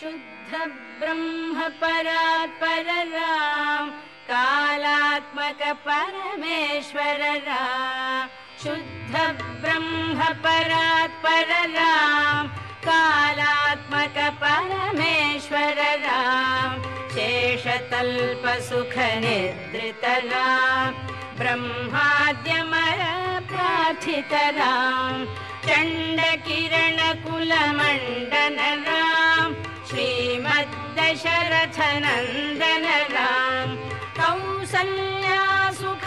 शुद्ध ब्रह्म परात् पर राम कालात्मक परमेश्वर राम शुद्ध ब्रह्म कालात्मक परमेश्वर राम शेषतल्पसुखनिर्दृतराम ब्रह्माद्यमय प्रार्थित राम श्रीमद्दशरथनन्दनला कौसल्यासुख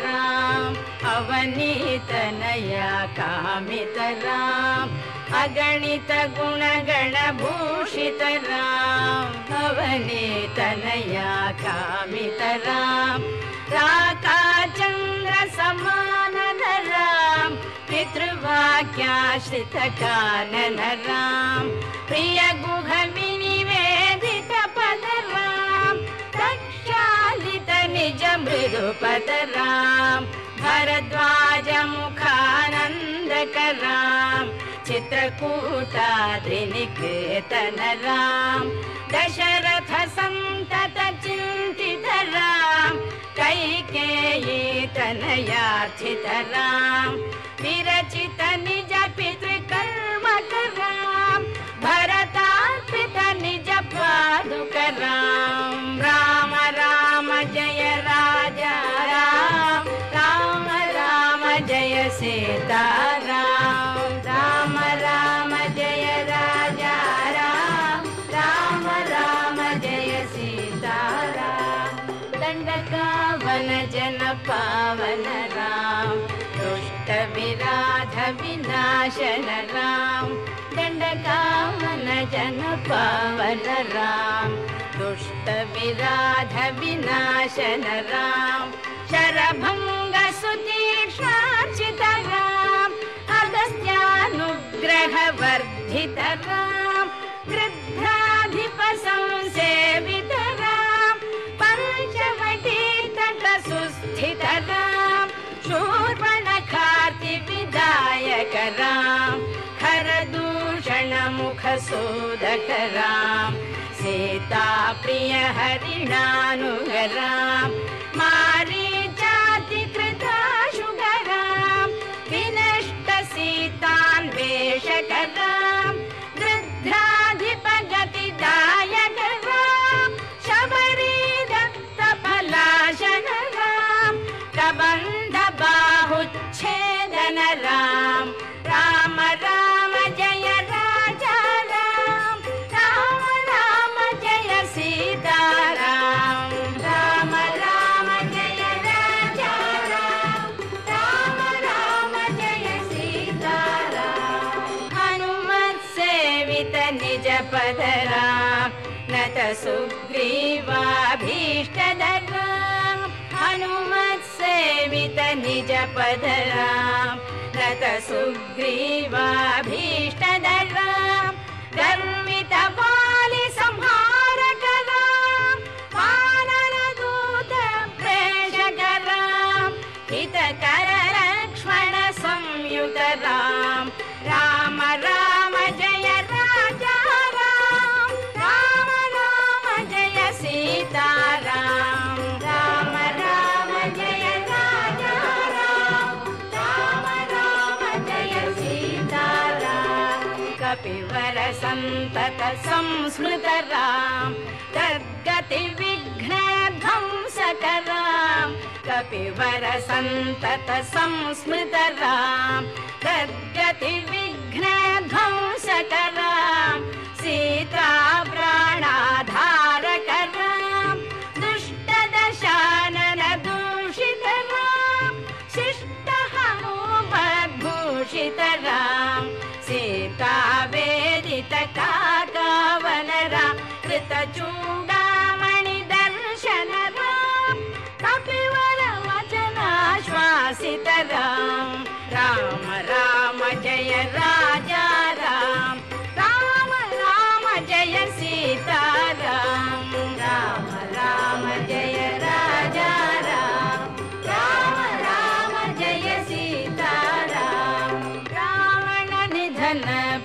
राम अवनीतनया कामित राम अगणित गुणगणभूषित राम अवनीतनया कामितराम राकाचन्द्र समानन राम पितृवाक्याश्रित कानन राम प्रिय गुण राम भरद्वाजमुखानन्दकराम् मुखानेतन राम दशरथ संत चिन्तितराम कैकेतन याचितम विरचित निज पितृकर्मकराम् भरतार्पित निज पादुकराम् पावन राम दुष्टविराधविनाशन राम दण्डकामन जन पावन राम दुष्टविराधविनाशनराम शरभङ्ग सुतीक्षाचितराम अगस्त्यानुग्रहवर्धित राम क्रुद्धाधिपसंसेवि ोदकराम सीता प्रियहरिणानुगराम मारीजातिकृताशुकराम्। विनष्ट सीतान्वेषकराम्। पदरा न त सुग्रीवा हनुमत्सेवित निजपदरा न तग्रीवाभीष्ट दर्वा कपि वर सन्तत संस्मृतराम तद्गतिविघ्नघं सकराम कपि वर सन्तत संस्मृतराम तद्गतिविघ्न चूडामणि दर्शन राम कपिवलवचनाश्वासित राम राम राम जय राजा राम राम राम जय सीताराम राम राम जय राजा राम राम राम जय सीतारा रावण निधन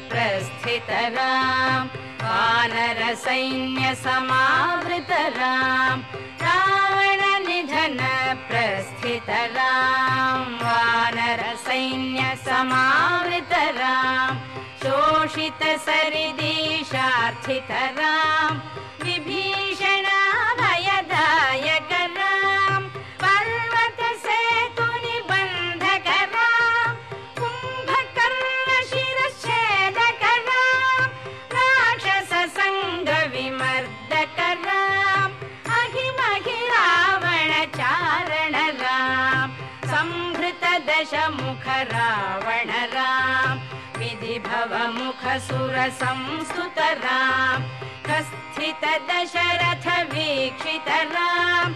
प्रस्थित राम वानर सैन्य समावृत राम रावण प्रस्थित राम वानर राम शोषित सरिदिशार्थित राम विभि दशमुख रावण राम विधि भव मुख सुर संस्तुत राम कस्थित दशरथ वीक्षित राम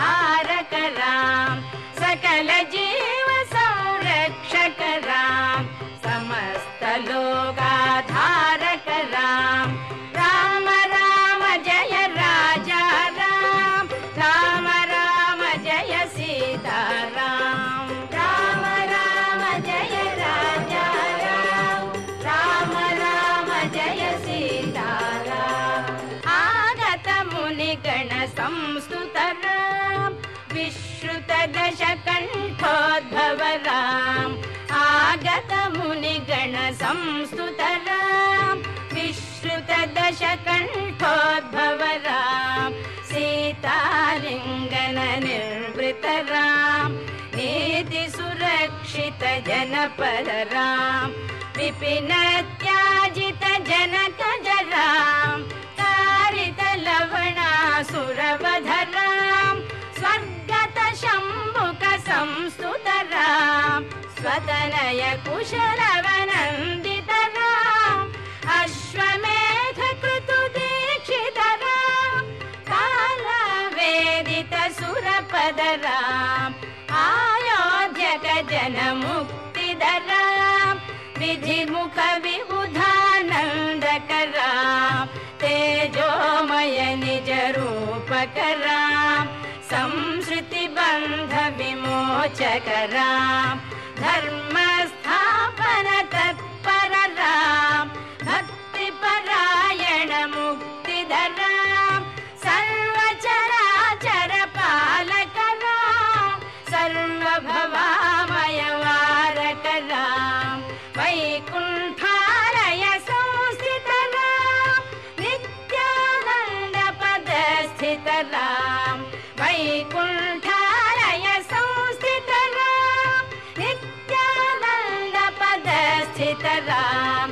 राम सकल जीव दश कण्ठोद्भवराम् आगत मुनिगण संस्तुतराम विश्रुत दश कण्ठोद्भवराम सीतालिङ्गननिर्वृतराम इति सुरक्षितजनपरराम विपिनत्याजित जनकजराम तारित लवणा सुरवधराम् संतरा स्वतनय कुशलवनन्दि पञ्च सीताराम।